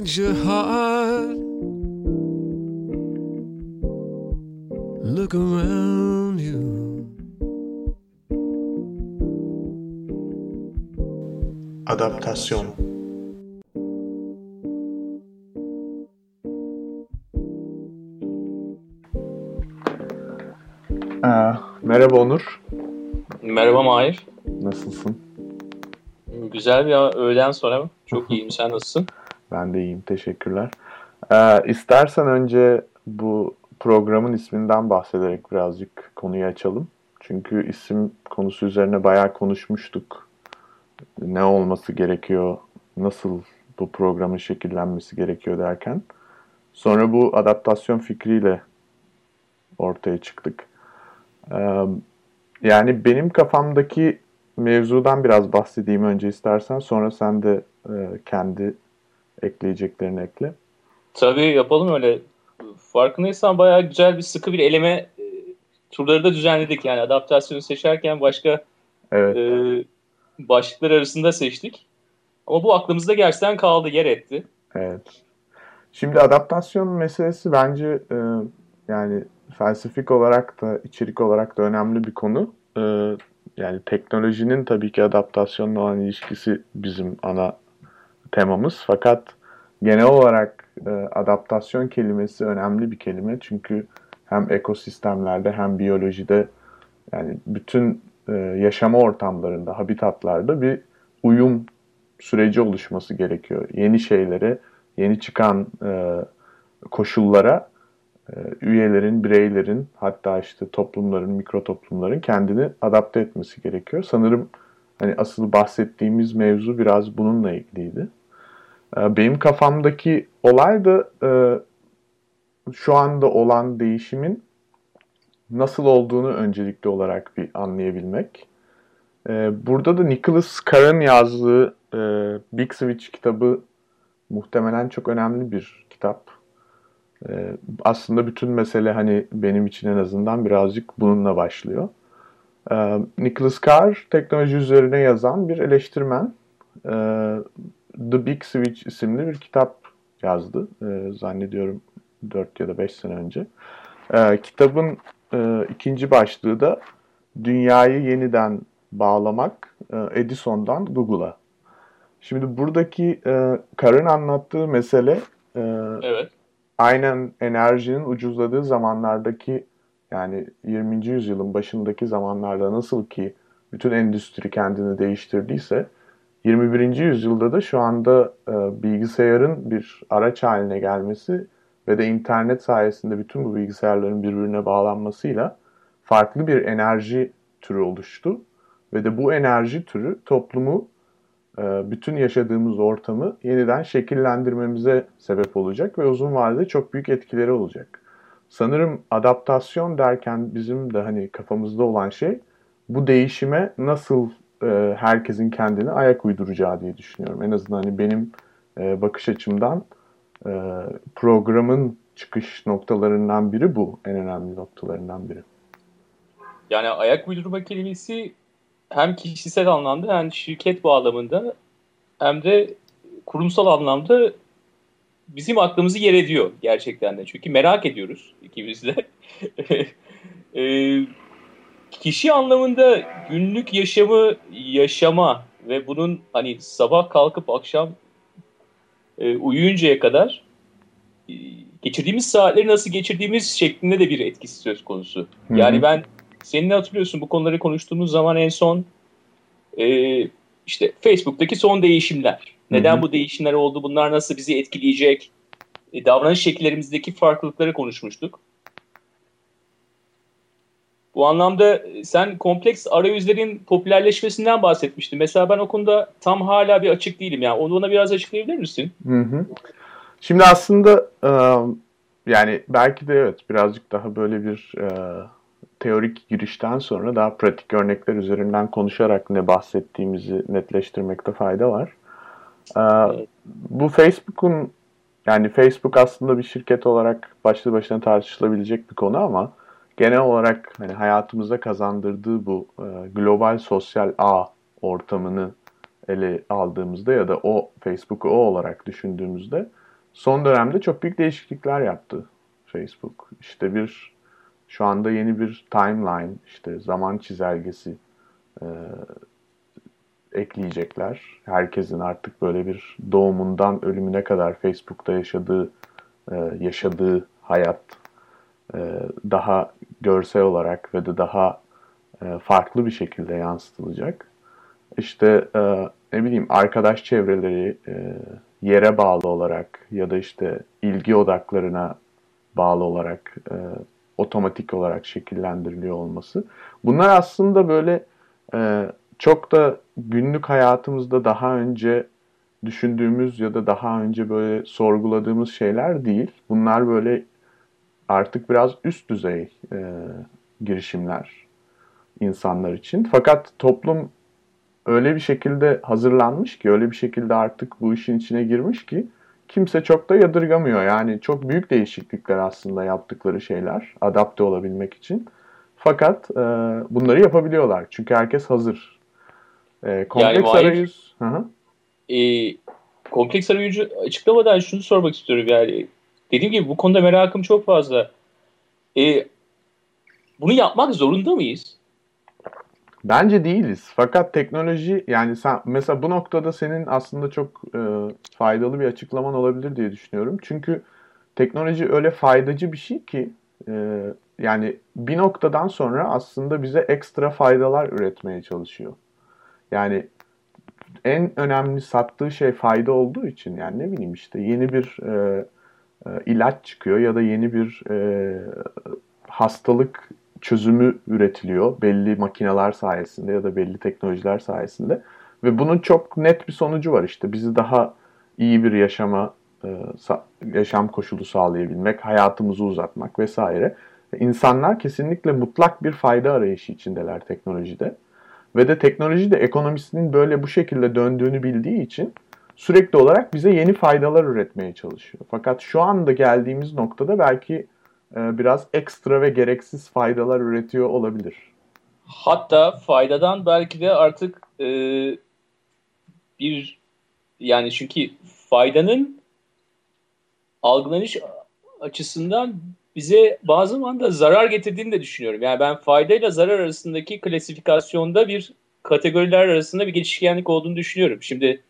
change your heart. Look around you. Adaptasyon Ee, merhaba Onur. Merhaba Mahir. Nasılsın? Güzel bir öğleden sonra çok iyiyim. Sen nasılsın? Ben de iyiyim. Teşekkürler. Ee, istersen önce bu programın isminden bahsederek birazcık konuyu açalım. Çünkü isim konusu üzerine bayağı konuşmuştuk. Ne olması gerekiyor, nasıl bu programın şekillenmesi gerekiyor derken. Sonra bu adaptasyon fikriyle ortaya çıktık. Ee, yani benim kafamdaki mevzudan biraz bahsedeyim önce istersen. Sonra sen de e, kendi ekleyeceklerini ekle. Tabii yapalım öyle. Farkındaysan bayağı güzel bir sıkı bir eleme e, turları da düzenledik. Yani adaptasyonu seçerken başka evet. e, başlıklar arasında seçtik. Ama bu aklımızda gerçekten kaldı, yer etti. Evet. Şimdi adaptasyon meselesi bence e, yani felsefik olarak da içerik olarak da önemli bir konu. E, yani teknolojinin tabii ki adaptasyonla olan ilişkisi bizim ana temamız. Fakat genel olarak e, adaptasyon kelimesi önemli bir kelime. Çünkü hem ekosistemlerde hem biyolojide yani bütün e, yaşama ortamlarında, habitatlarda bir uyum süreci oluşması gerekiyor. Yeni şeylere, yeni çıkan e, koşullara e, üyelerin, bireylerin hatta işte toplumların, mikro toplumların kendini adapte etmesi gerekiyor. Sanırım hani asıl bahsettiğimiz mevzu biraz bununla ilgiliydi. E, benim kafamdaki olay da e, şu anda olan değişimin nasıl olduğunu öncelikli olarak bir anlayabilmek. Burada da Nicholas Carr'ın yazdığı Big Switch kitabı muhtemelen çok önemli bir kitap. Ee, aslında bütün mesele hani benim için en azından birazcık bununla başlıyor. Ee, Nicholas Carr teknoloji üzerine yazan bir eleştirmen. The Big Switch isimli bir kitap yazdı. Ee, zannediyorum 4 ya da 5 sene önce. Ee, kitabın e, ikinci başlığı da Dünyayı Yeniden Bağlamak e, Edison'dan Google'a. Şimdi buradaki e, Carr'ın anlattığı mesele e, evet aynen enerjinin ucuzladığı zamanlardaki yani 20. yüzyılın başındaki zamanlarda nasıl ki bütün endüstri kendini değiştirdiyse 21. yüzyılda da şu anda e, bilgisayarın bir araç haline gelmesi ve de internet sayesinde bütün bu bilgisayarların birbirine bağlanmasıyla farklı bir enerji türü oluştu. Ve de bu enerji türü toplumu e, bütün yaşadığımız ortamı yeniden şekillendirmemize sebep olacak ve uzun vadede çok büyük etkileri olacak. Sanırım adaptasyon derken bizim de hani kafamızda olan şey bu değişime nasıl e, herkesin kendini ayak uyduracağı diye düşünüyorum. En azından hani benim e, bakış açımdan programın çıkış noktalarından biri bu. En önemli noktalarından biri. Yani ayak uydurma kelimesi hem kişisel anlamda hem şirket bağlamında hem de kurumsal anlamda bizim aklımızı yer ediyor gerçekten de. Çünkü merak ediyoruz ikimiz de. e, kişi anlamında günlük yaşamı yaşama ve bunun hani sabah kalkıp akşam e, uyuyuncaya kadar e, geçirdiğimiz saatleri nasıl geçirdiğimiz şeklinde de bir etkisi söz konusu. Hı-hı. Yani ben seninle hatırlıyorsun bu konuları konuştuğumuz zaman en son e, işte Facebook'taki son değişimler. Neden Hı-hı. bu değişimler oldu? Bunlar nasıl bizi etkileyecek? E, davranış şekillerimizdeki farklılıkları konuşmuştuk. Bu anlamda e, sen kompleks arayüzlerin popülerleşmesinden bahsetmiştin. Mesela ben o konuda tam hala bir açık değilim. Yani onu bana biraz açıklayabilir misin? Hı hı. Şimdi aslında yani belki de evet birazcık daha böyle bir teorik girişten sonra daha pratik örnekler üzerinden konuşarak ne bahsettiğimizi netleştirmekte fayda var. Bu Facebook'un yani Facebook aslında bir şirket olarak başlı başına tartışılabilecek bir konu ama genel olarak hani hayatımıza kazandırdığı bu e, global sosyal ağ ortamını ele aldığımızda ya da o Facebook'u o olarak düşündüğümüzde son dönemde çok büyük değişiklikler yaptı Facebook. İşte bir şu anda yeni bir timeline, işte zaman çizelgesi e, ekleyecekler. Herkesin artık böyle bir doğumundan ölümüne kadar Facebook'ta yaşadığı e, yaşadığı hayat e, daha görsel olarak ve de daha e, farklı bir şekilde yansıtılacak. İşte e, ne bileyim arkadaş çevreleri e, yere bağlı olarak ya da işte ilgi odaklarına bağlı olarak otomatik olarak şekillendiriliyor olması. Bunlar aslında böyle çok da günlük hayatımızda daha önce düşündüğümüz ya da daha önce böyle sorguladığımız şeyler değil. Bunlar böyle artık biraz üst düzey e, girişimler insanlar için. Fakat toplum öyle bir şekilde hazırlanmış ki, öyle bir şekilde artık bu işin içine girmiş ki kimse çok da yadırgamıyor. Yani çok büyük değişiklikler aslında yaptıkları şeyler adapte olabilmek için. Fakat e, bunları yapabiliyorlar. Çünkü herkes hazır. E, kompleks yani, arayüz... Hı -hı. E, kompleks arayüzü açıklamadan şunu sormak istiyorum yani. Dediğim gibi bu konuda merakım çok fazla. E, bunu yapmak zorunda mıyız? Bence değiliz. Fakat teknoloji yani sen mesela bu noktada senin aslında çok e, faydalı bir açıklaman olabilir diye düşünüyorum. Çünkü teknoloji öyle faydacı bir şey ki e, yani bir noktadan sonra aslında bize ekstra faydalar üretmeye çalışıyor. Yani en önemli sattığı şey fayda olduğu için yani ne bileyim işte yeni bir e, e, ilaç çıkıyor ya da yeni bir e, hastalık çözümü üretiliyor belli makineler sayesinde ya da belli teknolojiler sayesinde ve bunun çok net bir sonucu var işte bizi daha iyi bir yaşama e, yaşam koşulu sağlayabilmek, hayatımızı uzatmak vesaire. İnsanlar kesinlikle mutlak bir fayda arayışı içindeler teknolojide. Ve de teknoloji de ekonomisinin böyle bu şekilde döndüğünü bildiği için sürekli olarak bize yeni faydalar üretmeye çalışıyor. Fakat şu anda geldiğimiz noktada belki e, biraz ekstra ve gereksiz faydalar üretiyor olabilir. Hatta faydadan belki de artık e, bir yani çünkü faydanın algılanış açısından bize bazı zaman da zarar getirdiğini de düşünüyorum. Yani ben faydayla zarar arasındaki klasifikasyonda bir kategoriler arasında bir geçişkenlik olduğunu düşünüyorum. Şimdi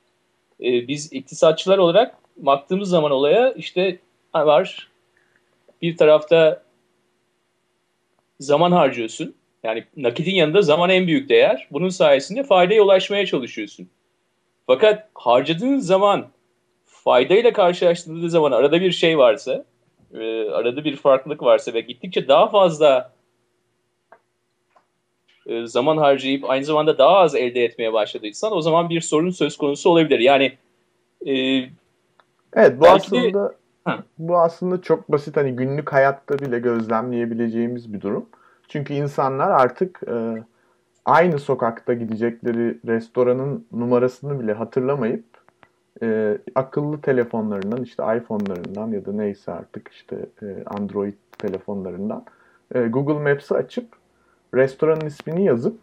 e, biz iktisatçılar olarak baktığımız zaman olaya işte var bir tarafta zaman harcıyorsun. Yani nakitin yanında zaman en büyük değer. Bunun sayesinde faydaya ulaşmaya çalışıyorsun. Fakat harcadığın zaman faydayla karşılaştırdığı zaman arada bir şey varsa, e, arada bir farklılık varsa ve gittikçe daha fazla e, zaman harcayıp aynı zamanda daha az elde etmeye başladıysan o zaman bir sorun söz konusu olabilir. Yani e, Evet bu aslında de, bu aslında çok basit hani günlük hayatta bile gözlemleyebileceğimiz bir durum. Çünkü insanlar artık e, aynı sokakta gidecekleri restoranın numarasını bile hatırlamayıp e, akıllı telefonlarından işte iPhone'larından ya da neyse artık işte e, Android telefonlarından e, Google Maps'i açıp restoranın ismini yazıp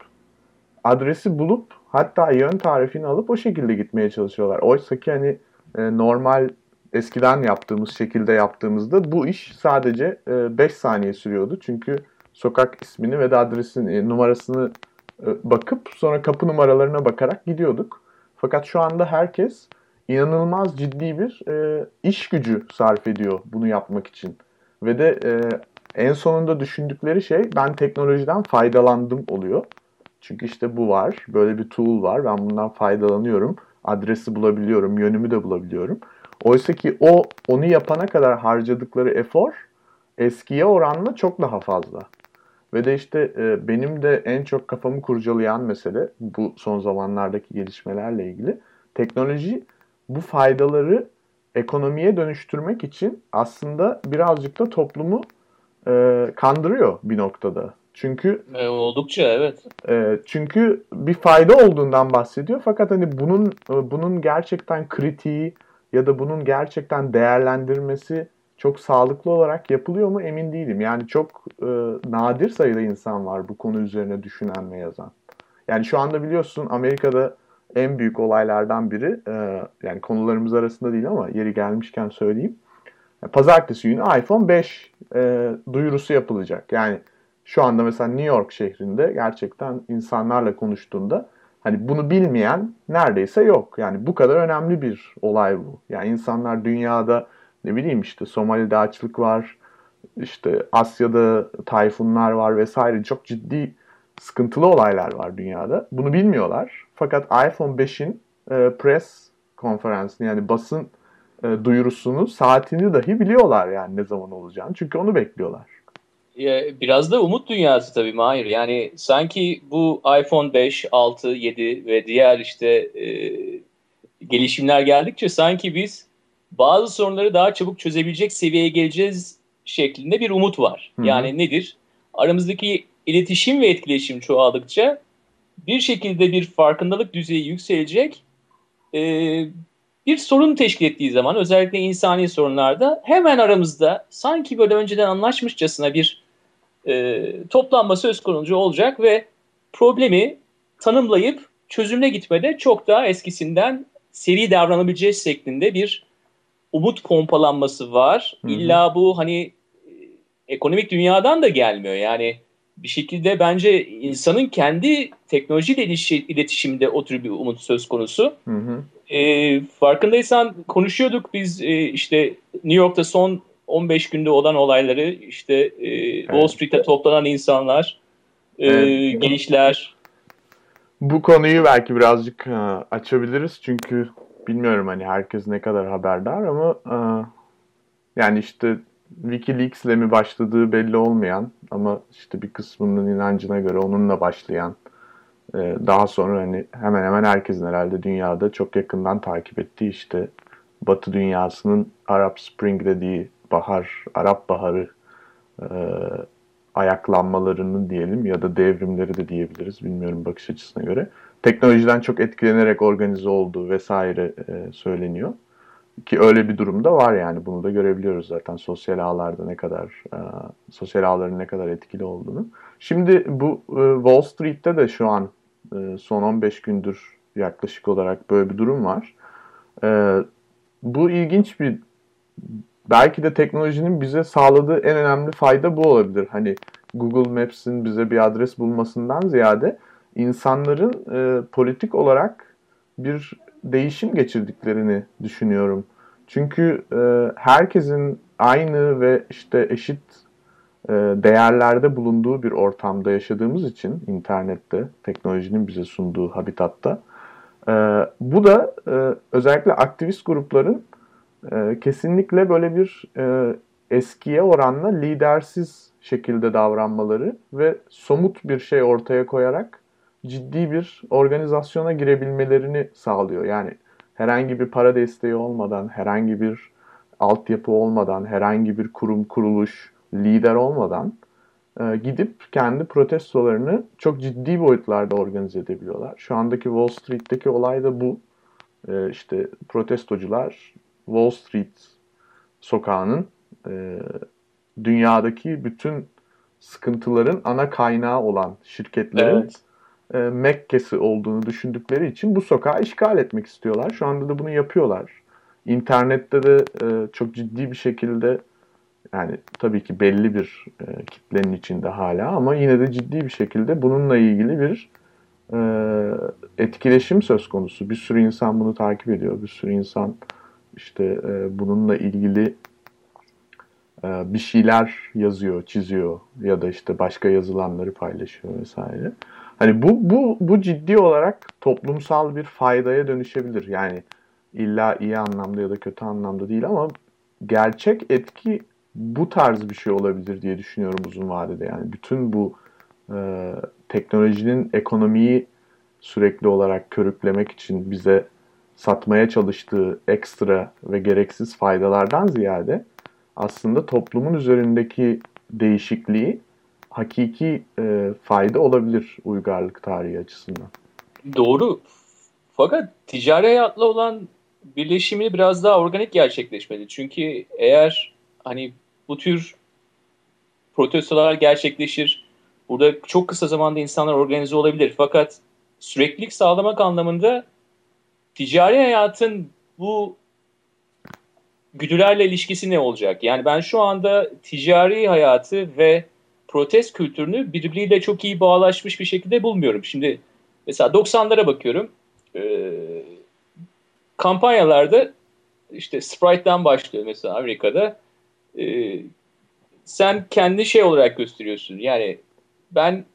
adresi bulup hatta yön tarifini alıp o şekilde gitmeye çalışıyorlar. Oysa ki hani e, normal eskiden yaptığımız şekilde yaptığımızda bu iş sadece 5 e, saniye sürüyordu. Çünkü sokak ismini ve de adresini, e, numarasını e, bakıp sonra kapı numaralarına bakarak gidiyorduk. Fakat şu anda herkes inanılmaz ciddi bir iş gücü sarf ediyor bunu yapmak için. Ve de en sonunda düşündükleri şey ben teknolojiden faydalandım oluyor. Çünkü işte bu var, böyle bir tool var, ben bundan faydalanıyorum, adresi bulabiliyorum, yönümü de bulabiliyorum. Oysa ki o onu yapana kadar harcadıkları efor eskiye oranla çok daha fazla. Ve de işte e, benim de en çok kafamı kurcalayan mesele bu son zamanlardaki gelişmelerle ilgili. Teknoloji bu faydaları ekonomiye dönüştürmek için aslında birazcık da toplumu e, kandırıyor bir noktada. Çünkü e, oldukça evet. E, çünkü bir fayda olduğundan bahsediyor fakat hani bunun e, bunun gerçekten kritiği ya da bunun gerçekten değerlendirmesi çok sağlıklı olarak yapılıyor mu emin değilim. Yani çok e, nadir sayıda insan var bu konu üzerine düşünen ve yazan. Yani şu anda biliyorsun Amerika'da en büyük olaylardan biri e, yani konularımız arasında değil ama yeri gelmişken söyleyeyim. Pazartesi günü iPhone 5 e, duyurusu yapılacak. Yani şu anda mesela New York şehrinde gerçekten insanlarla konuştuğunda hani bunu bilmeyen neredeyse yok. Yani bu kadar önemli bir olay bu. Yani insanlar dünyada ne bileyim işte Somali'de açlık var, işte Asya'da tayfunlar var vesaire çok ciddi sıkıntılı olaylar var dünyada. Bunu bilmiyorlar. Fakat iPhone 5'in e, press konferansını yani basın e, duyurusunu saatini dahi biliyorlar yani ne zaman olacağını. Çünkü onu bekliyorlar. Biraz da umut dünyası tabii Mahir. Yani sanki bu iPhone 5, 6, 7 ve diğer işte e, gelişimler geldikçe sanki biz bazı sorunları daha çabuk çözebilecek seviyeye geleceğiz şeklinde bir umut var. Hı-hı. Yani nedir? Aramızdaki iletişim ve etkileşim çoğaldıkça bir şekilde bir farkındalık düzeyi yükselecek. E, bir sorun teşkil ettiği zaman özellikle insani sorunlarda hemen aramızda sanki böyle önceden anlaşmışçasına bir e, toplanma söz konusu olacak ve problemi tanımlayıp çözümle gitmede çok daha eskisinden seri davranabileceğiz şeklinde bir umut pompalanması var. Hı hı. İlla bu hani e, ekonomik dünyadan da gelmiyor. Yani bir şekilde bence insanın kendi teknolojiyle iletişimde o tür bir umut söz konusu. Hı hı. E, farkındaysan konuşuyorduk biz e, işte New York'ta son 15 günde olan olayları işte e, evet. Wall Street'te toplanan insanlar, e, evet. gençler. Bu konuyu belki birazcık e, açabiliriz çünkü bilmiyorum hani herkes ne kadar haberdar ama e, yani işte Wikileaks ile mi başladığı belli olmayan ama işte bir kısmının inancına göre onunla başlayan daha sonra hani hemen hemen herkesin herhalde dünyada çok yakından takip ettiği işte Batı dünyasının Arab Spring dediği bahar, Arap baharı e, ayaklanmalarının diyelim ya da devrimleri de diyebiliriz bilmiyorum bakış açısına göre. Teknolojiden çok etkilenerek organize olduğu vesaire e, söyleniyor. Ki öyle bir durumda var yani bunu da görebiliyoruz zaten sosyal ağlarda ne kadar e, sosyal ağların ne kadar etkili olduğunu. Şimdi bu e, Wall Street'te de şu an e, son 15 gündür yaklaşık olarak böyle bir durum var. E, bu ilginç bir belki de teknolojinin bize sağladığı en önemli fayda bu olabilir. Hani Google Maps'in bize bir adres bulmasından ziyade insanların e, politik olarak bir değişim geçirdiklerini düşünüyorum. Çünkü e, herkesin aynı ve işte eşit değerlerde bulunduğu bir ortamda yaşadığımız için internette, teknolojinin bize sunduğu habitatta e, bu da e, özellikle aktivist grupların e, kesinlikle böyle bir e, eskiye oranla lidersiz şekilde davranmaları ve somut bir şey ortaya koyarak ciddi bir organizasyona girebilmelerini sağlıyor. Yani herhangi bir para desteği olmadan, herhangi bir altyapı olmadan, herhangi bir kurum, kuruluş, lider olmadan e, gidip kendi protestolarını çok ciddi boyutlarda organize edebiliyorlar. Şu andaki Wall Street'teki olay da bu. E, işte protestocular Wall Street sokağının e, dünyadaki bütün sıkıntıların ana kaynağı olan şirketlerin evet. e, Mekke'si olduğunu düşündükleri için bu sokağı işgal etmek istiyorlar. Şu anda da bunu yapıyorlar. İnternette de e, çok ciddi bir şekilde yani tabii ki belli bir e, kitlenin içinde hala ama yine de ciddi bir şekilde bununla ilgili bir e, etkileşim söz konusu. Bir sürü insan bunu takip ediyor. Bir sürü insan işte e, bununla ilgili e, bir şeyler yazıyor, çiziyor ya da işte başka yazılanları paylaşıyor vesaire. Hani bu bu bu ciddi olarak toplumsal bir faydaya dönüşebilir. Yani illa iyi anlamda ya da kötü anlamda değil ama gerçek etki bu tarz bir şey olabilir diye düşünüyorum uzun vadede. Yani bütün bu e, teknolojinin ekonomiyi sürekli olarak körüklemek için bize satmaya çalıştığı ekstra ve gereksiz faydalardan ziyade aslında toplumun üzerindeki değişikliği hakiki e, fayda olabilir uygarlık tarihi açısından. Doğru. Fakat ticari hayatla olan birleşimi biraz daha organik gerçekleşmeli. Çünkü eğer hani bu tür protestolar gerçekleşir, burada çok kısa zamanda insanlar organize olabilir. Fakat süreklilik sağlamak anlamında ticari hayatın bu güdülerle ilişkisi ne olacak? Yani ben şu anda ticari hayatı ve protest kültürünü birbiriyle çok iyi bağlaşmış bir şekilde bulmuyorum. Şimdi mesela 90'lara bakıyorum. E, kampanyalarda işte Sprite'dan başlıyor mesela Amerika'da. E, sen kendi şey olarak gösteriyorsun. Yani ben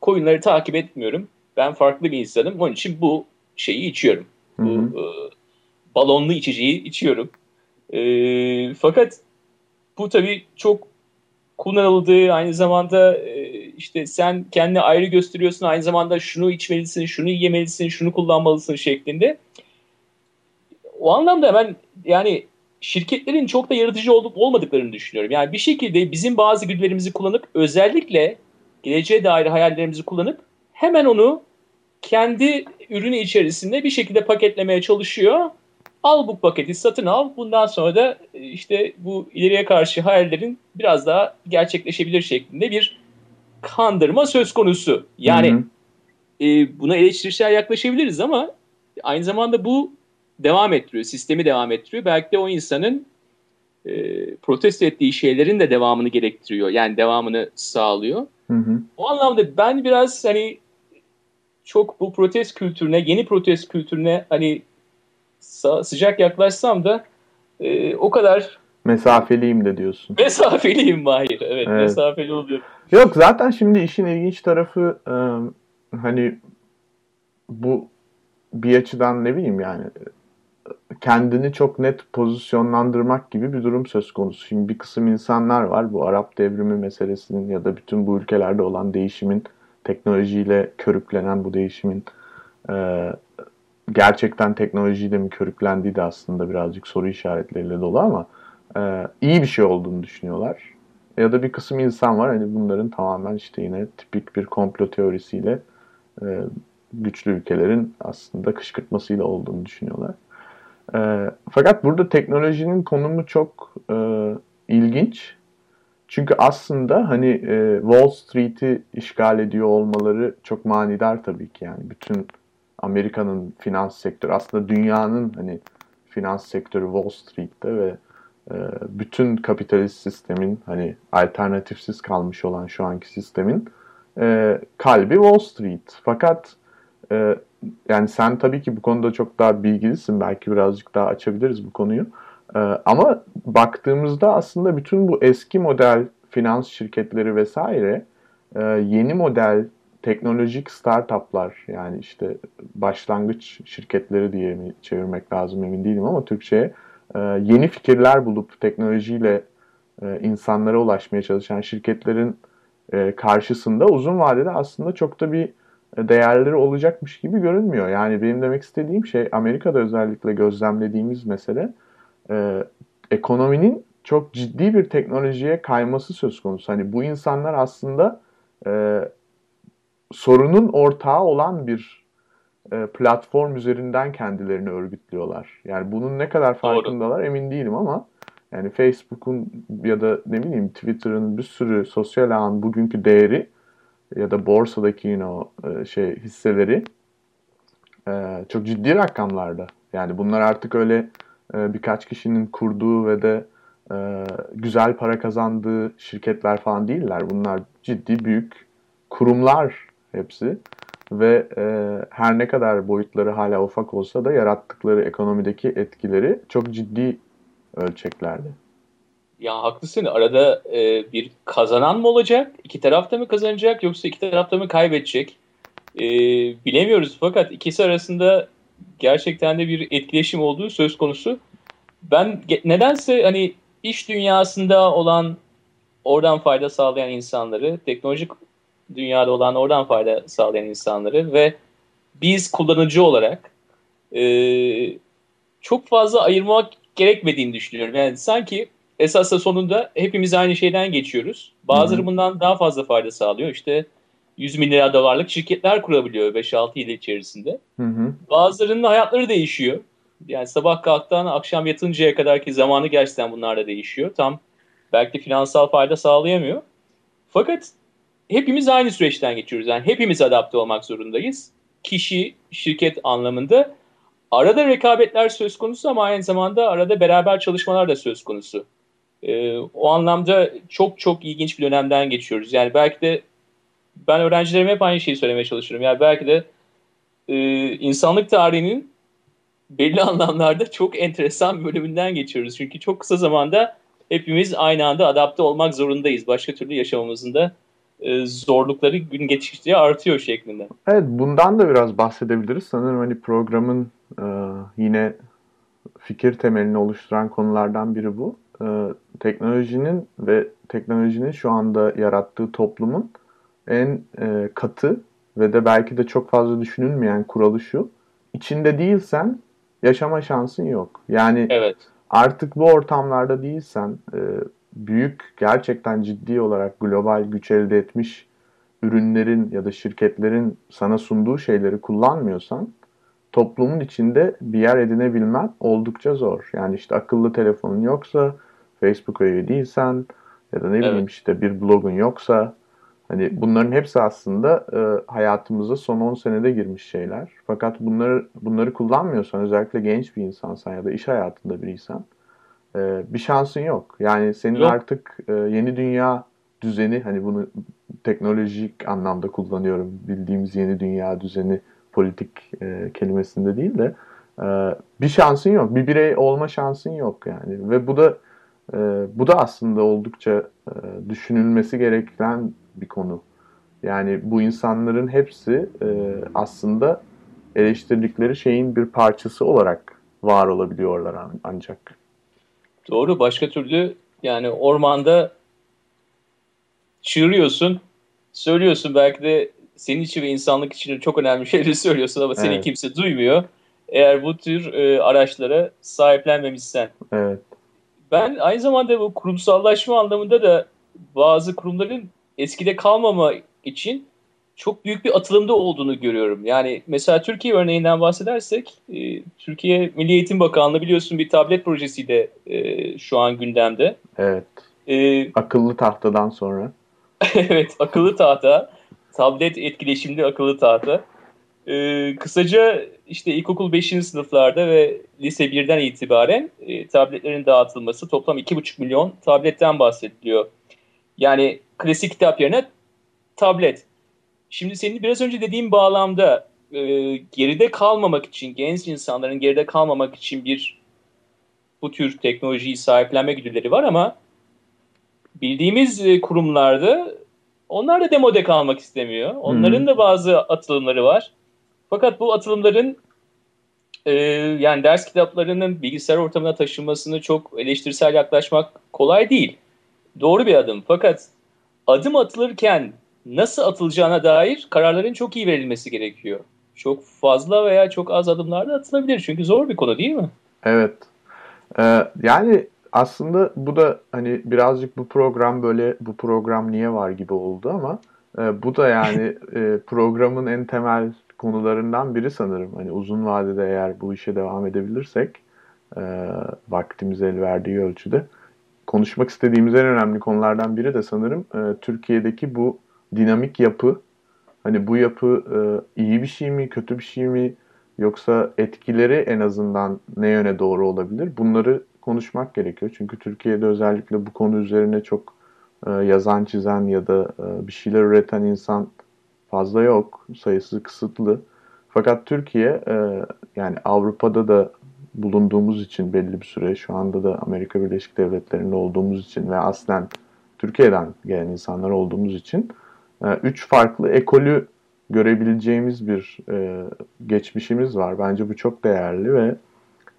koyunları takip etmiyorum. Ben farklı bir insanım. Onun için bu şeyi içiyorum. Hı hı. Bu e, balonlu içeceği içiyorum. E, fakat bu tabii çok kullanıldığı aynı zamanda e, işte sen kendi ayrı gösteriyorsun aynı zamanda şunu içmelisin, şunu yemelisin, şunu kullanmalısın şeklinde. O anlamda ben yani şirketlerin çok da yaratıcı olup olmadıklarını düşünüyorum. Yani bir şekilde bizim bazı güdülerimizi kullanıp özellikle geleceğe dair hayallerimizi kullanıp hemen onu kendi ürünü içerisinde bir şekilde paketlemeye çalışıyor. Al bu paketi satın al. Bundan sonra da e, işte bu ileriye karşı hayallerin biraz daha gerçekleşebilir şeklinde bir kandırma söz konusu. Yani hı hı. E, buna eleştirisel yaklaşabiliriz ama aynı zamanda bu devam ettiriyor, sistemi devam ettiriyor. Belki de o insanın e, protesto ettiği şeylerin de devamını gerektiriyor. Yani devamını sağlıyor. Hı hı. O anlamda ben biraz hani çok bu protest kültürüne, yeni protest kültürüne hani sıcak yaklaşsam da e, o kadar mesafeliyim de diyorsun. Mesafeliyim Mahir. Evet, evet. mesafeli oluyor. Yok zaten şimdi işin ilginç tarafı e, hani bu bir açıdan ne bileyim yani kendini çok net pozisyonlandırmak gibi bir durum söz konusu. Şimdi bir kısım insanlar var bu Arap devrimi meselesinin ya da bütün bu ülkelerde olan değişimin teknolojiyle körüklenen bu değişimin e, gerçekten teknolojiyle mi körüklendiği de aslında birazcık soru işaretleriyle dolu ama e, iyi bir şey olduğunu düşünüyorlar. Ya da bir kısım insan var hani bunların tamamen işte yine tipik bir komplo teorisiyle e, güçlü ülkelerin aslında kışkırtmasıyla olduğunu düşünüyorlar. E, fakat burada teknolojinin konumu çok e, ilginç. Çünkü aslında hani e, Wall Street'i işgal ediyor olmaları çok manidar tabii ki yani. Bütün Amerika'nın finans sektörü aslında dünyanın hani finans sektörü Wall Street'te ve e, bütün kapitalist sistemin hani alternatifsiz kalmış olan şu anki sistemin e, kalbi Wall Street. Fakat e, yani sen tabii ki bu konuda çok daha bilgilisin. Belki birazcık daha açabiliriz bu konuyu. Ee, ama baktığımızda aslında bütün bu eski model finans şirketleri vesaire e, yeni model teknolojik startuplar yani işte başlangıç şirketleri diye mi çevirmek lazım emin değilim ama Türkçe'ye e, yeni fikirler bulup teknolojiyle e, insanlara ulaşmaya çalışan şirketlerin karşısında uzun vadede aslında çok da bir değerleri olacakmış gibi görünmüyor. Yani benim demek istediğim şey Amerika'da özellikle gözlemlediğimiz mesele e, ekonominin çok ciddi bir teknolojiye kayması söz konusu. Hani bu insanlar aslında e, sorunun ortağı olan bir e, platform üzerinden kendilerini örgütlüyorlar. Yani bunun ne kadar farkındalar emin değilim ama yani Facebook'un ya da ne bileyim Twitter'ın bir sürü sosyal ağın bugünkü değeri ya da borsadaki yine o e, şey hisseleri e, çok ciddi rakamlarda. Yani bunlar artık öyle e, birkaç kişinin kurduğu ve de güzel para kazandığı şirketler falan değiller. Bunlar ciddi büyük kurumlar hepsi ve her ne kadar boyutları hala ufak olsa da yarattıkları ekonomideki etkileri çok ciddi ölçeklerde. Ya haklısın. Arada e, bir kazanan mı olacak? İki tarafta mı kazanacak yoksa iki tarafta mı kaybedecek? E, bilemiyoruz fakat ikisi arasında gerçekten de bir etkileşim olduğu söz konusu. Ben nedense hani iş dünyasında olan oradan fayda sağlayan insanları, teknolojik dünyada olan oradan fayda sağlayan insanları ve biz kullanıcı olarak e, çok fazla ayırmak gerekmediğini düşünüyorum. Yani sanki esas da sonunda hepimiz aynı şeyden geçiyoruz. Bazıları bundan daha fazla fayda sağlıyor. İşte 100 milyar dolarlık şirketler kurabiliyor 5-6 yıl içerisinde. Hı hı. Bazılarının hayatları değişiyor. Yani sabah kalktan akşam yatıncaya kadar ki zamanı gerçekten bunlar da değişiyor. Tam belki de finansal fayda sağlayamıyor. Fakat hepimiz aynı süreçten geçiyoruz. Yani hepimiz adapte olmak zorundayız. Kişi, şirket anlamında. arada rekabetler söz konusu ama aynı zamanda arada beraber çalışmalar da söz konusu. E, o anlamda çok çok ilginç bir dönemden geçiyoruz. Yani belki de ben öğrencilerime hep aynı şeyi söylemeye çalışıyorum. Yani belki de e, insanlık tarihinin belli anlamlarda çok enteresan bir bölümünden geçiyoruz. Çünkü çok kısa zamanda hepimiz aynı anda adapte olmak zorundayız. Başka türlü yaşamımızın da e, zorlukları gün geçtikçe artıyor şeklinde. Evet bundan da biraz bahsedebiliriz. Sanırım hani programın e, yine fikir temelini oluşturan konulardan biri bu. E, teknolojinin ve teknolojinin şu anda yarattığı toplumun en e, katı ve de belki de çok fazla düşünülmeyen kuralı şu. İçinde değilsen yaşama şansın yok. Yani evet. artık bu ortamlarda değilsen e, büyük gerçekten ciddi olarak global güç elde etmiş ürünlerin ya da şirketlerin sana sunduğu şeyleri kullanmıyorsan toplumun içinde bir yer edinebilmen oldukça zor. Yani işte akıllı telefonun yoksa, Facebook'a üye değilsen ya da ne bileyim evet. işte bir blogun yoksa hani bunların hepsi aslında e, hayatımıza son 10 senede girmiş şeyler. Fakat bunları bunları kullanmıyorsan özellikle genç bir insansan ya da iş hayatında biriysen e, bir şansın yok. Yani senin yok. artık e, yeni dünya düzeni hani bunu teknolojik anlamda kullanıyorum. Bildiğimiz yeni dünya düzeni politik e, kelimesinde değil de e, bir şansın yok. Bir birey olma şansın yok yani. Ve bu da e, bu da aslında oldukça e, düşünülmesi gereken bir konu. Yani bu insanların hepsi e, aslında eleştirdikleri şeyin bir parçası olarak var olabiliyorlar ancak. Doğru. Başka türlü yani ormanda çığırıyorsun, söylüyorsun belki de senin için ve insanlık için çok önemli şeyleri söylüyorsun ama seni evet. kimse duymuyor. Eğer bu tür e, araçlara sahiplenmemişsen. Evet. Ben aynı zamanda bu kurumsallaşma anlamında da bazı kurumların eskide kalmama için çok büyük bir atılımda olduğunu görüyorum. Yani mesela Türkiye örneğinden bahsedersek, e, Türkiye Milli Eğitim Bakanlığı biliyorsun bir tablet projesiyle e, şu an gündemde. Evet. E, akıllı tahtadan sonra. evet, akıllı tahta, tablet etkileşimli akıllı tahta. E, kısaca işte ilkokul 5. sınıflarda ve lise 1'den itibaren e, tabletlerin dağıtılması toplam 2,5 milyon tabletten bahsediliyor. Yani klasik kitap yerine tablet. Şimdi senin biraz önce dediğin bağlamda e, geride kalmamak için, genç insanların geride kalmamak için bir bu tür teknolojiyi sahiplenme güdüleri var ama bildiğimiz e, kurumlarda onlar da demode kalmak istemiyor. Onların hmm. da bazı atılımları var. Fakat bu atılımların e, yani ders kitaplarının bilgisayar ortamına taşınmasını çok eleştirisel yaklaşmak kolay değil. Doğru bir adım. Fakat adım atılırken nasıl atılacağına dair kararların çok iyi verilmesi gerekiyor. Çok fazla veya çok az adımlarda atılabilir. Çünkü zor bir konu değil mi? Evet. Ee, yani aslında bu da hani birazcık bu program böyle bu program niye var gibi oldu ama e, bu da yani e, programın en temel konularından biri sanırım. Hani uzun vadede eğer bu işe devam edebilirsek e, vaktimiz el verdiği ölçüde konuşmak istediğimiz en önemli konulardan biri de sanırım e, Türkiye'deki bu dinamik yapı. Hani bu yapı e, iyi bir şey mi, kötü bir şey mi yoksa etkileri en azından ne yöne doğru olabilir? Bunları konuşmak gerekiyor. Çünkü Türkiye'de özellikle bu konu üzerine çok e, yazan, çizen ya da e, bir şeyler üreten insan fazla yok. Sayısı kısıtlı. Fakat Türkiye e, yani Avrupa'da da bulunduğumuz için belli bir süre şu anda da Amerika Birleşik Devletleri'nde olduğumuz için ve aslen Türkiye'den gelen insanlar olduğumuz için e, üç farklı ekolü görebileceğimiz bir e, geçmişimiz var. Bence bu çok değerli ve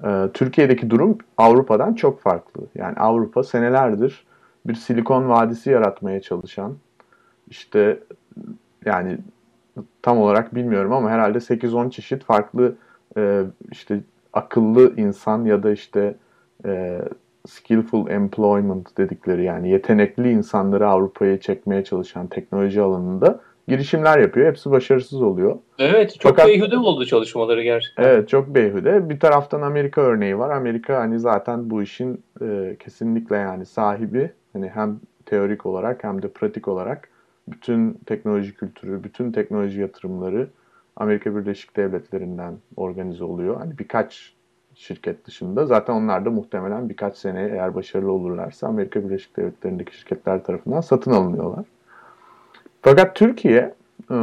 e, Türkiye'deki durum Avrupa'dan çok farklı. Yani Avrupa senelerdir bir silikon vadisi yaratmaya çalışan işte yani tam olarak bilmiyorum ama herhalde 8-10 çeşit farklı e, işte akıllı insan ya da işte e, skillful employment dedikleri yani yetenekli insanları Avrupa'ya çekmeye çalışan teknoloji alanında girişimler yapıyor. Hepsi başarısız oluyor. Evet çok Fakat, beyhude oldu çalışmaları gerçekten. Evet çok beyhude. Bir taraftan Amerika örneği var. Amerika hani zaten bu işin e, kesinlikle yani sahibi. Hani hem teorik olarak hem de pratik olarak bütün teknoloji kültürü, bütün teknoloji yatırımları Amerika Birleşik Devletleri'nden organize oluyor. Hani birkaç şirket dışında. Zaten onlar da muhtemelen birkaç sene eğer başarılı olurlarsa Amerika Birleşik Devletleri'ndeki şirketler tarafından satın alınıyorlar. Fakat Türkiye e,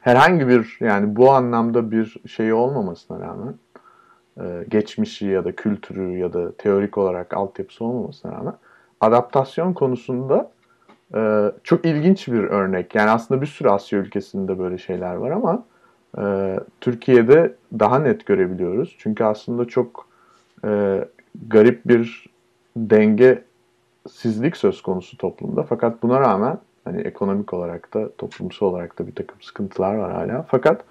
herhangi bir yani bu anlamda bir şey olmamasına rağmen e, geçmişi ya da kültürü ya da teorik olarak altyapısı olmamasına rağmen adaptasyon konusunda e, çok ilginç bir örnek. Yani aslında bir sürü Asya ülkesinde böyle şeyler var ama e, Türkiye'de daha net görebiliyoruz. Çünkü aslında çok e, garip bir dengesizlik söz konusu toplumda. Fakat buna rağmen hani ekonomik olarak da toplumsal olarak da bir takım sıkıntılar var hala. Fakat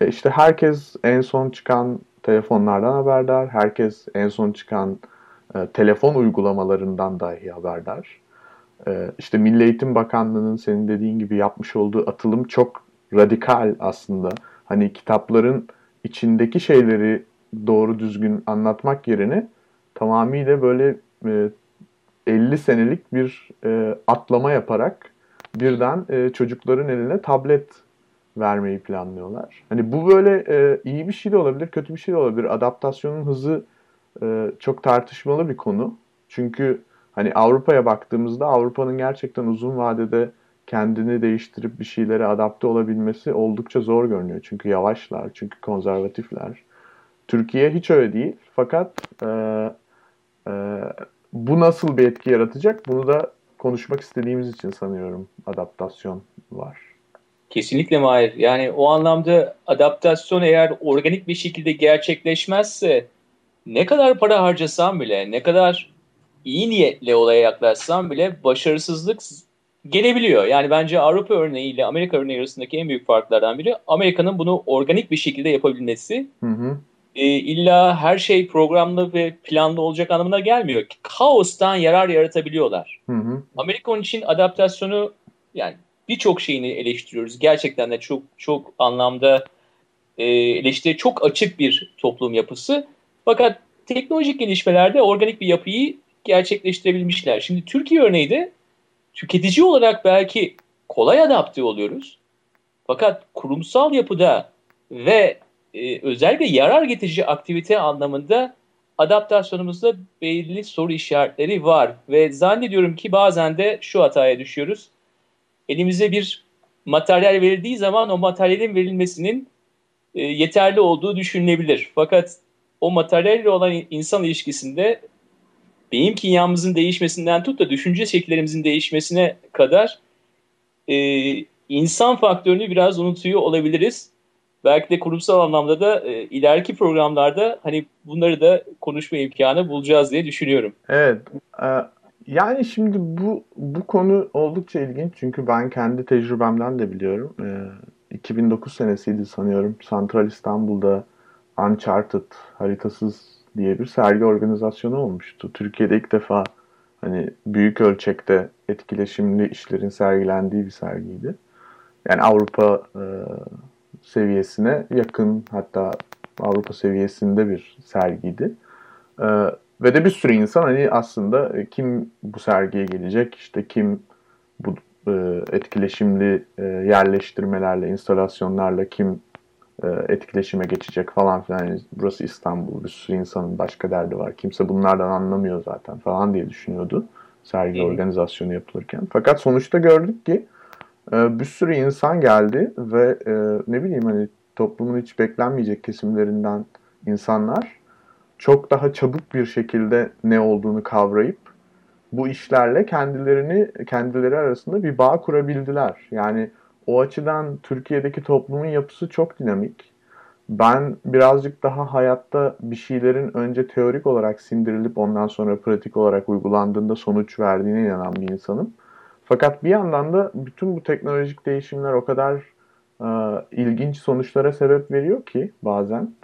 e, işte herkes en son çıkan telefonlardan haberdar. Herkes en son çıkan e, telefon uygulamalarından dahi haberdar. E, işte Milli Eğitim Bakanlığı'nın senin dediğin gibi yapmış olduğu atılım çok radikal aslında. Hani kitapların içindeki şeyleri doğru düzgün anlatmak yerine tamamıyla böyle e, 50 senelik bir e, atlama yaparak birden e, çocukların eline tablet vermeyi planlıyorlar. Hani bu böyle e, iyi bir şey de olabilir, kötü bir şey de olabilir. Adaptasyonun hızı e, çok tartışmalı bir konu. Çünkü hani Avrupa'ya baktığımızda Avrupa'nın gerçekten uzun vadede kendini değiştirip bir şeylere adapte olabilmesi oldukça zor görünüyor. Çünkü yavaşlar, çünkü konservatifler. Türkiye hiç öyle değil. Fakat e, e, bu nasıl bir etki yaratacak? Bunu da konuşmak istediğimiz için sanıyorum adaptasyon var. Kesinlikle Mahir. Yani o anlamda adaptasyon eğer organik bir şekilde gerçekleşmezse ne kadar para harcasan bile, ne kadar iyi niyetle olaya yaklaşsan bile başarısızlık gelebiliyor. Yani bence Avrupa örneği ile Amerika örneği arasındaki en büyük farklardan biri Amerika'nın bunu organik bir şekilde yapabilmesi. Hı hı. E, illa her şey programlı ve planlı olacak anlamına gelmiyor. Kaostan yarar yaratabiliyorlar. Hı hı. Amerika onun için adaptasyonu yani birçok şeyini eleştiriyoruz. Gerçekten de çok çok anlamda e, eleştiri çok açık bir toplum yapısı. Fakat teknolojik gelişmelerde organik bir yapıyı gerçekleştirebilmişler. Şimdi Türkiye örneği de tüketici olarak belki kolay adapte oluyoruz. Fakat kurumsal yapıda ve e, özellikle yarar getirici aktivite anlamında adaptasyonumuzda belli soru işaretleri var. Ve zannediyorum ki bazen de şu hataya düşüyoruz. Elimize bir materyal verildiği zaman o materyalin verilmesinin e, yeterli olduğu düşünülebilir. Fakat o materyalle olan insan ilişkisinde beyin kimyamızın değişmesinden tut da düşünce şekillerimizin değişmesine kadar e, insan faktörünü biraz unutuyor olabiliriz. Belki de kurumsal anlamda da e, ileriki programlarda hani bunları da konuşma imkanı bulacağız diye düşünüyorum. Evet. E, yani şimdi bu bu konu oldukça ilginç çünkü ben kendi tecrübemden de biliyorum. E, 2009 senesiydi sanıyorum. Santral İstanbul'da Uncharted haritasız diye bir sergi organizasyonu olmuştu. Türkiye'de ilk defa hani büyük ölçekte etkileşimli işlerin sergilendiği bir sergiydi. Yani Avrupa e, seviyesine yakın hatta Avrupa seviyesinde bir sergiydi. E, ve de bir sürü insan hani aslında e, kim bu sergiye gelecek, işte kim bu e, etkileşimli e, yerleştirmelerle, instalasyonlarla kim etkileşime geçecek falan filan. Yani burası İstanbul, bir sürü insanın başka derdi var. Kimse bunlardan anlamıyor zaten falan diye düşünüyordu sergi organizasyonu yapılırken. Fakat sonuçta gördük ki e, bir sürü insan geldi ve e, ne bileyim hani toplumun hiç beklenmeyecek kesimlerinden insanlar çok daha çabuk bir şekilde ne olduğunu kavrayıp bu işlerle kendilerini kendileri arasında bir bağ kurabildiler. Yani o açıdan Türkiye'deki toplumun yapısı çok dinamik. Ben birazcık daha hayatta bir şeylerin önce teorik olarak sindirilip ondan sonra pratik olarak uygulandığında sonuç verdiğine inanan bir insanım. Fakat bir yandan da bütün bu teknolojik değişimler o kadar e, ilginç sonuçlara sebep veriyor ki bazen.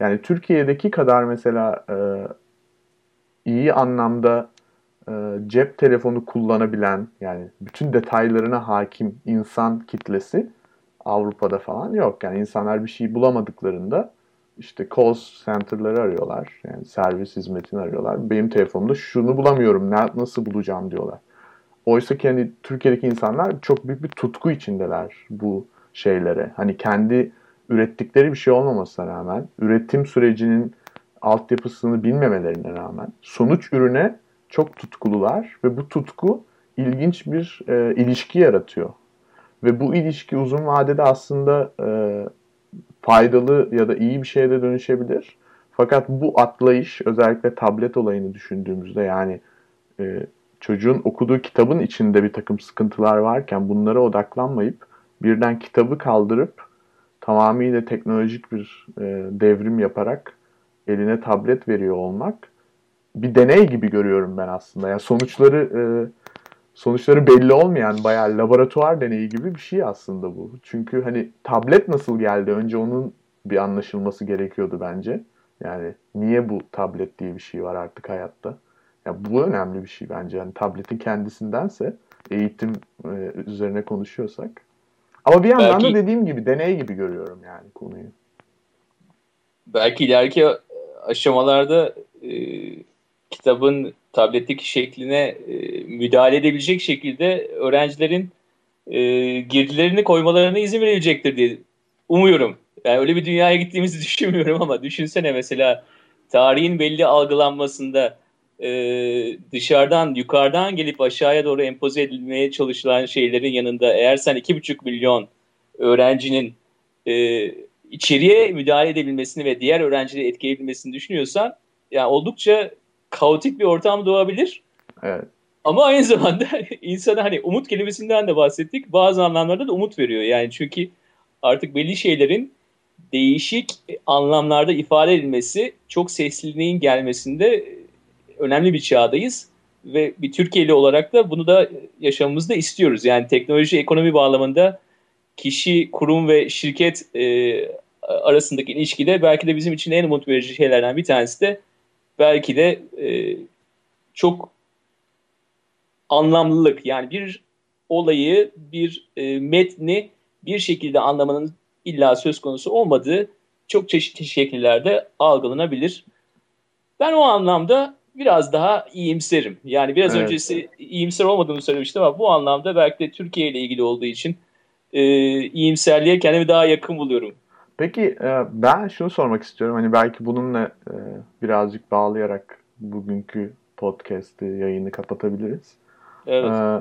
Yani Türkiye'deki kadar mesela e, iyi anlamda cep telefonu kullanabilen yani bütün detaylarına hakim insan kitlesi Avrupa'da falan yok. Yani insanlar bir şey bulamadıklarında işte call center'ları arıyorlar. Yani servis hizmetini arıyorlar. Benim telefonumda şunu bulamıyorum. Nasıl bulacağım diyorlar. Oysa ki hani Türkiye'deki insanlar çok büyük bir tutku içindeler bu şeylere. Hani kendi ürettikleri bir şey olmamasına rağmen, üretim sürecinin altyapısını bilmemelerine rağmen sonuç ürüne çok tutkulular ve bu tutku ilginç bir e, ilişki yaratıyor. Ve bu ilişki uzun vadede aslında e, faydalı ya da iyi bir şeye de dönüşebilir. Fakat bu atlayış özellikle tablet olayını düşündüğümüzde yani e, çocuğun okuduğu kitabın içinde bir takım sıkıntılar varken bunlara odaklanmayıp birden kitabı kaldırıp tamamıyla teknolojik bir e, devrim yaparak eline tablet veriyor olmak bir deney gibi görüyorum ben aslında. Yani sonuçları e, sonuçları belli olmayan bayağı laboratuvar deneyi gibi bir şey aslında bu. Çünkü hani tablet nasıl geldi? Önce onun bir anlaşılması gerekiyordu bence. Yani niye bu tablet diye bir şey var artık hayatta? Ya bu önemli bir şey bence. Yani tabletin kendisindense eğitim e, üzerine konuşuyorsak. Ama bir yandan belki, da dediğim gibi deney gibi görüyorum yani konuyu. Belki ileriki aşamalarda e, kitabın tabletteki şekline e, müdahale edebilecek şekilde öğrencilerin e, girdilerini koymalarına izin verilecektir diye umuyorum. Yani öyle bir dünyaya gittiğimizi düşünmüyorum ama düşünsene mesela tarihin belli algılanmasında e, dışarıdan yukarıdan gelip aşağıya doğru empoze edilmeye çalışılan şeylerin yanında eğer sen 2,5 milyon öğrencinin e, içeriye müdahale edebilmesini ve diğer öğrencileri etkileyebilmesini düşünüyorsan yani oldukça kaotik bir ortam doğabilir. Evet. Ama aynı zamanda insana hani umut kelimesinden de bahsettik. Bazı anlamlarda da umut veriyor. Yani çünkü artık belli şeylerin değişik anlamlarda ifade edilmesi çok sesliliğin gelmesinde önemli bir çağdayız. Ve bir Türkiye'li olarak da bunu da yaşamımızda istiyoruz. Yani teknoloji ekonomi bağlamında kişi, kurum ve şirket e, arasındaki ilişkide belki de bizim için en umut verici şeylerden bir tanesi de belki de e, çok anlamlılık yani bir olayı, bir e, metni bir şekilde anlamanın illa söz konusu olmadığı çok çeşitli şekillerde algılanabilir. Ben o anlamda biraz daha iyimserim. Yani biraz evet. öncesi iyimser olmadığımı söylemiştim ama bu anlamda belki de Türkiye ile ilgili olduğu için e, iyimserliğe kendimi daha yakın buluyorum. Peki e, ben şunu sormak istiyorum. Hani belki bununla e, birazcık bağlayarak bugünkü podcast'i, yayını kapatabiliriz. Evet. E,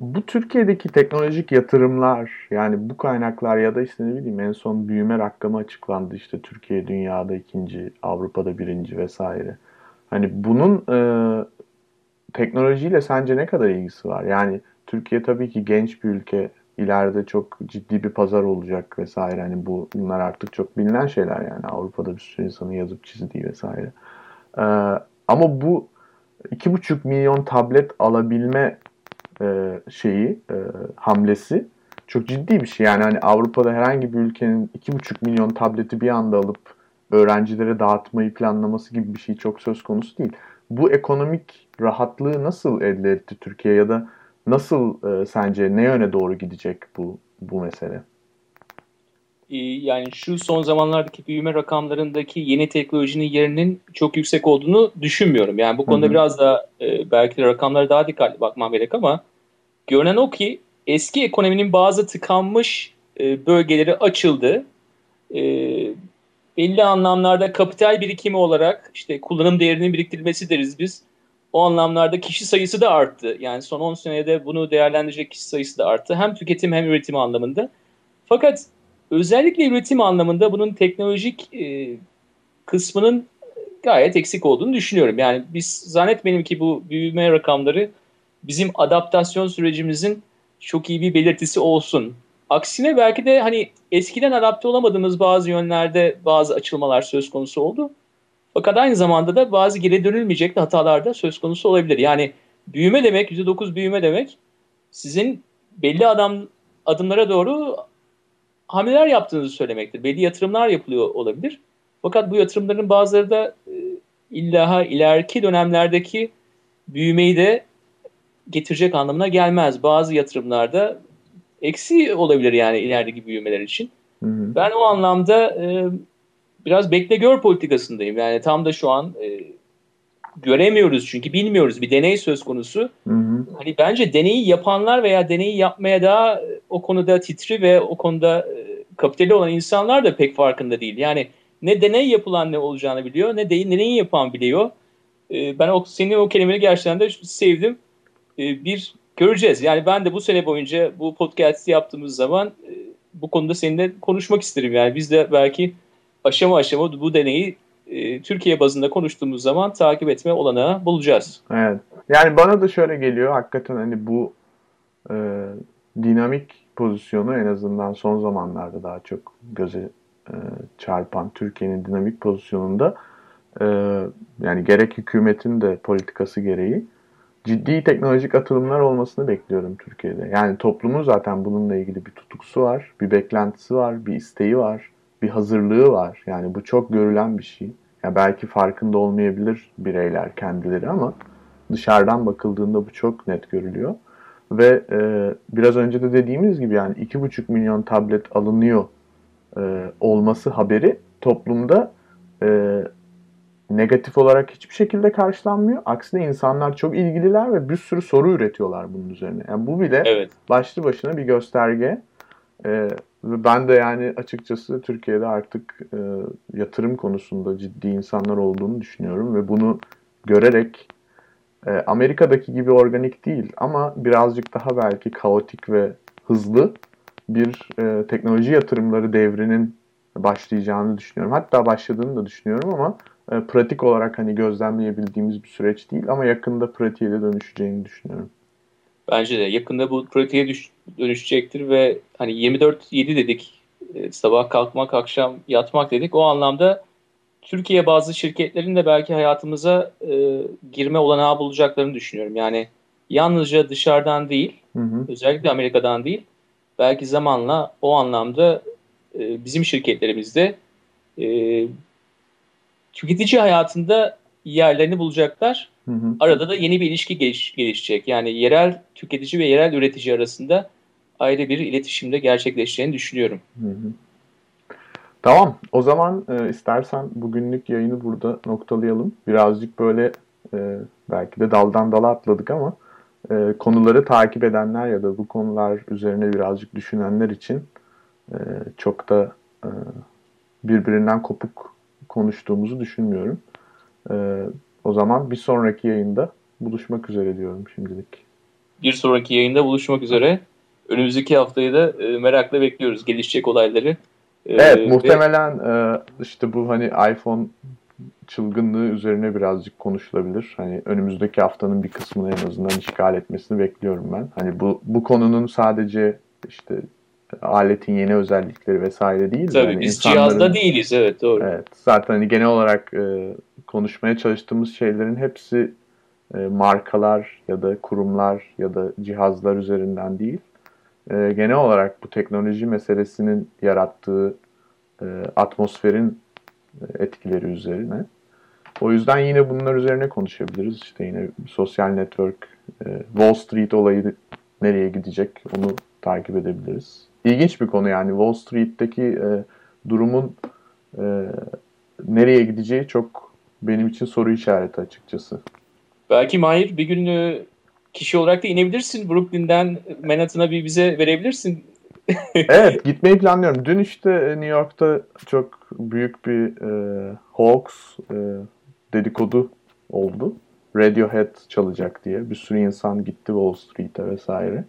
bu Türkiye'deki teknolojik yatırımlar yani bu kaynaklar ya da işte ne bileyim en son büyüme rakamı açıklandı işte Türkiye dünyada ikinci, Avrupa'da birinci vesaire. Hani bunun e, teknolojiyle sence ne kadar ilgisi var? Yani Türkiye tabii ki genç bir ülke ileride çok ciddi bir pazar olacak vesaire. Hani bu bunlar artık çok bilinen şeyler yani Avrupa'da bir sürü insanın yazıp çizdiği vesaire. Ee, ama bu iki buçuk milyon tablet alabilme e, şeyi e, hamlesi çok ciddi bir şey. Yani hani Avrupa'da herhangi bir ülkenin iki buçuk milyon tableti bir anda alıp öğrencilere dağıtmayı planlaması gibi bir şey çok söz konusu değil. Bu ekonomik rahatlığı nasıl elde etti Türkiye ya da Nasıl e, sence ne yöne doğru gidecek bu bu mesele? Ee, yani şu son zamanlardaki büyüme rakamlarındaki yeni teknolojinin yerinin çok yüksek olduğunu düşünmüyorum. Yani bu konuda Hı-hı. biraz da e, belki de rakamlara daha dikkatli bakmam gerek ama görünen o ki eski ekonominin bazı tıkanmış e, bölgeleri açıldı. E, belli anlamlarda kapital birikimi olarak işte kullanım değerinin biriktirilmesi deriz biz o anlamlarda kişi sayısı da arttı. Yani son 10 senede bunu değerlendirecek kişi sayısı da arttı. Hem tüketim hem üretim anlamında. Fakat özellikle üretim anlamında bunun teknolojik e, kısmının gayet eksik olduğunu düşünüyorum. Yani biz zannetmeyelim ki bu büyüme rakamları bizim adaptasyon sürecimizin çok iyi bir belirtisi olsun. Aksine belki de hani eskiden adapte olamadığımız bazı yönlerde bazı açılmalar söz konusu oldu. Fakat aynı zamanda da bazı geri dönülmeyecek hatalar da söz konusu olabilir. Yani büyüme demek, %9 büyüme demek sizin belli adam adımlara doğru hamleler yaptığınızı söylemektir. Belli yatırımlar yapılıyor olabilir. Fakat bu yatırımların bazıları da e, illa ileriki dönemlerdeki büyümeyi de getirecek anlamına gelmez. Bazı yatırımlarda eksi olabilir yani ilerideki büyümeler için. Hı hı. Ben o anlamda e, biraz bekle gör politikasındayım. Yani tam da şu an e, göremiyoruz çünkü bilmiyoruz. Bir deney söz konusu. Hı hı. Hani bence deneyi yapanlar veya deneyi yapmaya daha o konuda titri ve o konuda e, kapitali olan insanlar da pek farkında değil. Yani ne deney yapılan ne olacağını biliyor ne de deneyi yapan biliyor. E, ben o, senin o kelimeleri gerçekten de sevdim. E, bir göreceğiz. Yani ben de bu sene boyunca bu podcast'i yaptığımız zaman e, bu konuda seninle konuşmak isterim. Yani biz de belki aşama aşama bu deneyi e, Türkiye bazında konuştuğumuz zaman takip etme olanağı bulacağız. Evet. Yani bana da şöyle geliyor hakikaten hani bu e, dinamik pozisyonu en azından son zamanlarda daha çok göze e, çarpan Türkiye'nin dinamik pozisyonunda e, yani gerek hükümetin de politikası gereği ciddi teknolojik atılımlar olmasını bekliyorum Türkiye'de. Yani toplumun zaten bununla ilgili bir tutkusu var, bir beklentisi var, bir isteği var, bir hazırlığı var. Yani bu çok görülen bir şey. Ya belki farkında olmayabilir bireyler kendileri ama dışarıdan bakıldığında bu çok net görülüyor. Ve e, biraz önce de dediğimiz gibi yani 2,5 milyon tablet alınıyor e, olması haberi toplumda e, negatif olarak hiçbir şekilde karşılanmıyor. Aksine insanlar çok ilgililer ve bir sürü soru üretiyorlar bunun üzerine. Yani bu bile evet. başlı başına bir gösterge. E, ben de yani açıkçası Türkiye'de artık e, yatırım konusunda ciddi insanlar olduğunu düşünüyorum ve bunu görerek e, Amerika'daki gibi organik değil ama birazcık daha belki kaotik ve hızlı bir e, teknoloji yatırımları devrinin başlayacağını düşünüyorum. Hatta başladığını da düşünüyorum ama e, pratik olarak hani gözlemleyebildiğimiz bir süreç değil ama yakında pratiğe de dönüşeceğini düşünüyorum. Bence de yakında bu pratiğe düş, dönüşecektir ve hani 24-7 dedik e, sabah kalkmak akşam yatmak dedik o anlamda Türkiye bazı şirketlerin de belki hayatımıza e, girme olanağı bulacaklarını düşünüyorum. Yani yalnızca dışarıdan değil, hı hı. özellikle Amerika'dan değil, belki zamanla o anlamda e, bizim şirketlerimizde e, tüketici hayatında yerlerini bulacaklar. Hı hı. Arada da yeni bir ilişki geliş, gelişecek. Yani yerel tüketici ve yerel üretici arasında ayrı bir iletişimde gerçekleşeceğini düşünüyorum. Hı hı. Tamam. O zaman e, istersen bugünlük yayını burada noktalayalım. Birazcık böyle e, belki de daldan dala atladık ama e, konuları takip edenler ya da bu konular üzerine birazcık düşünenler için e, çok da e, birbirinden kopuk konuştuğumuzu düşünmüyorum. E, o zaman bir sonraki yayında buluşmak üzere diyorum şimdilik. Bir sonraki yayında buluşmak üzere. Önümüzdeki haftayı da e, merakla bekliyoruz gelişecek olayları. Evet ee, muhtemelen ve... işte bu hani iPhone çılgınlığı üzerine birazcık konuşulabilir. Hani önümüzdeki haftanın bir kısmını en azından işgal etmesini bekliyorum ben. Hani bu bu konunun sadece işte aletin yeni özellikleri vesaire değil. Tabii yani biz insanların, cihazda değiliz evet doğru. Evet zaten hani genel olarak e, konuşmaya çalıştığımız şeylerin hepsi e, markalar ya da kurumlar ya da cihazlar üzerinden değil e, genel olarak bu teknoloji meselesinin yarattığı e, atmosferin e, etkileri üzerine. O yüzden yine bunlar üzerine konuşabiliriz. İşte yine sosyal network, e, Wall Street olayı nereye gidecek onu takip edebiliriz. İlginç bir konu yani Wall Street'teki e, durumun nereye gideceği çok benim için soru işareti açıkçası. Belki Mahir bir gün e, kişi olarak da inebilirsin. Brooklyn'den Manhattan'a bir bize verebilirsin. evet gitmeyi planlıyorum. Dün işte New York'ta çok büyük bir e, Hawks e, dedikodu oldu. Radiohead çalacak diye. Bir sürü insan gitti Wall Street'e vesaire.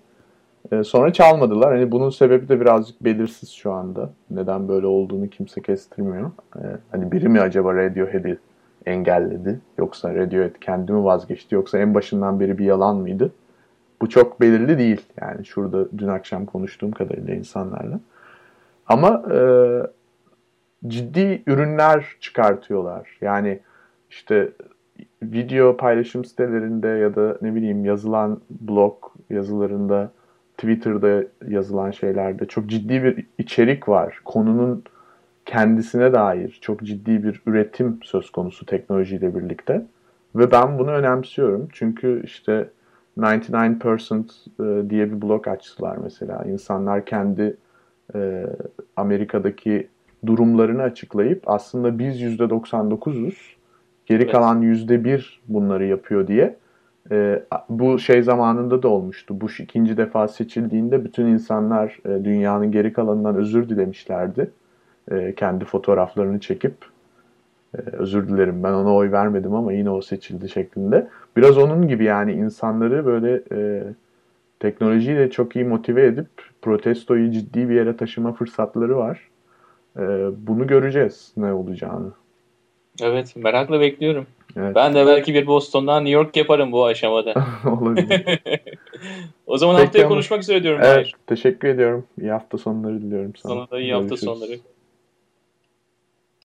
E, sonra çalmadılar. Hani bunun sebebi de birazcık belirsiz şu anda. Neden böyle olduğunu kimse kestirmiyor. E, hani biri mi acaba Radiohead'i engelledi? Yoksa Radiohead kendi mi vazgeçti? Yoksa en başından beri bir yalan mıydı? Bu çok belirli değil. Yani şurada dün akşam konuştuğum kadarıyla insanlarla. Ama e, ciddi ürünler çıkartıyorlar. Yani işte video paylaşım sitelerinde ya da ne bileyim yazılan blog yazılarında, Twitter'da yazılan şeylerde çok ciddi bir içerik var. Konunun kendisine dair çok ciddi bir üretim söz konusu teknolojiyle birlikte. Ve ben bunu önemsiyorum. Çünkü işte 99% e, diye bir blog açtılar mesela. İnsanlar kendi e, Amerika'daki durumlarını açıklayıp aslında biz %99'uz, geri evet. kalan %1 bunları yapıyor diye e, bu şey zamanında da olmuştu. Bush ikinci defa seçildiğinde bütün insanlar e, dünyanın geri kalanından özür dilemişlerdi. E, kendi fotoğraflarını çekip e, özür dilerim ben ona oy vermedim ama yine o seçildi şeklinde. Biraz onun gibi yani insanları böyle e, teknolojiyle çok iyi motive edip protestoyu ciddi bir yere taşıma fırsatları var. E, bunu göreceğiz ne olacağını. Evet merakla bekliyorum. Evet. Ben de belki bir Boston'dan New York yaparım bu aşamada. Olabilir. o zaman Peki haftaya ama- konuşmak üzere diyorum. evet, teşekkür ediyorum. İyi hafta sonları diliyorum sana. Sana da iyi hafta Görüşürüz. sonları.